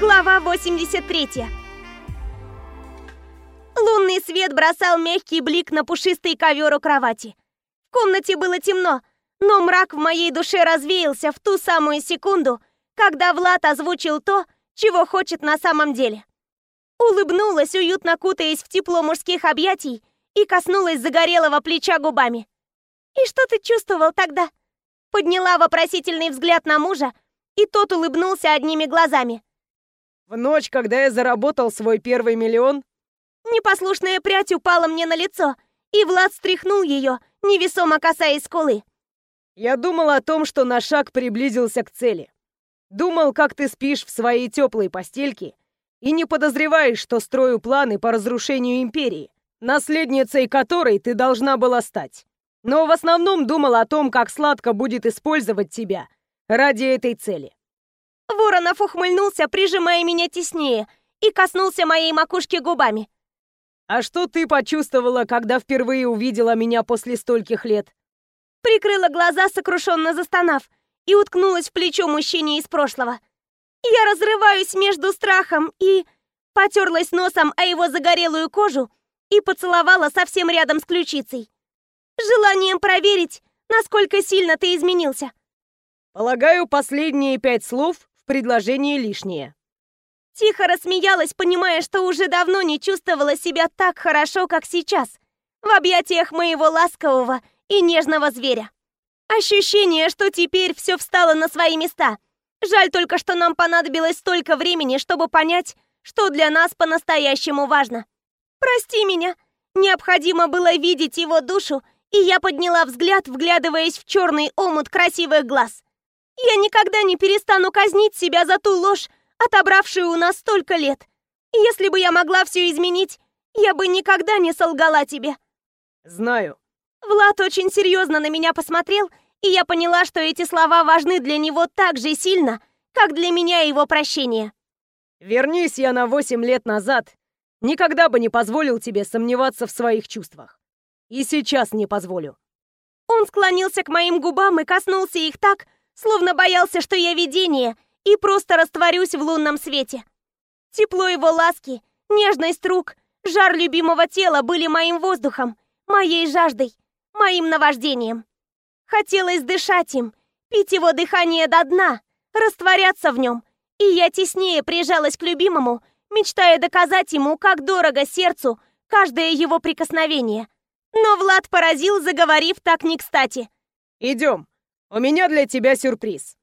Глава 83 Лунный свет бросал мягкий блик на пушистый ковер у кровати. В комнате было темно, но мрак в моей душе развеялся в ту самую секунду, когда Влад озвучил то, чего хочет на самом деле. Улыбнулась, уютно кутаясь в тепло мужских объятий, и коснулась загорелого плеча губами. «И что ты чувствовал тогда?» Подняла вопросительный взгляд на мужа, и тот улыбнулся одними глазами. В ночь, когда я заработал свой первый миллион... Непослушная прядь упала мне на лицо, и Влад стряхнул ее, невесомо касаясь скулы. Я думал о том, что на шаг приблизился к цели. Думал, как ты спишь в своей теплой постельке, и не подозреваешь, что строю планы по разрушению империи, наследницей которой ты должна была стать. Но в основном думал о том, как сладко будет использовать тебя ради этой цели. Воронов ухмыльнулся, прижимая меня теснее, и коснулся моей макушки губами. «А что ты почувствовала, когда впервые увидела меня после стольких лет?» Прикрыла глаза, сокрушенно застонав, и уткнулась в плечо мужчине из прошлого. Я разрываюсь между страхом и... Потерлась носом о его загорелую кожу и поцеловала совсем рядом с ключицей. Желанием проверить, насколько сильно ты изменился. Полагаю, последние пять слов в предложении лишнее. Тихо рассмеялась, понимая, что уже давно не чувствовала себя так хорошо, как сейчас, в объятиях моего ласкового и нежного зверя. Ощущение, что теперь все встало на свои места. Жаль только, что нам понадобилось столько времени, чтобы понять, что для нас по-настоящему важно. Прости меня. Необходимо было видеть его душу, и я подняла взгляд, вглядываясь в черный омут красивых глаз. Я никогда не перестану казнить себя за ту ложь, отобравшую у нас столько лет. Если бы я могла все изменить, я бы никогда не солгала тебе. Знаю. Влад очень серьезно на меня посмотрел, и я поняла, что эти слова важны для него так же сильно, как для меня его прощение. Вернись я на восемь лет назад, никогда бы не позволил тебе сомневаться в своих чувствах. И сейчас не позволю. Он склонился к моим губам и коснулся их так, словно боялся, что я видение, и просто растворюсь в лунном свете. Тепло его ласки, нежность рук, жар любимого тела были моим воздухом, моей жаждой, моим наваждением. Хотелось дышать им, пить его дыхание до дна, растворяться в нем, и я теснее прижалась к любимому, мечтая доказать ему, как дорого сердцу каждое его прикосновение. Но Влад поразил, заговорив так не кстати. «Идем!» У меня для тебя сюрприз.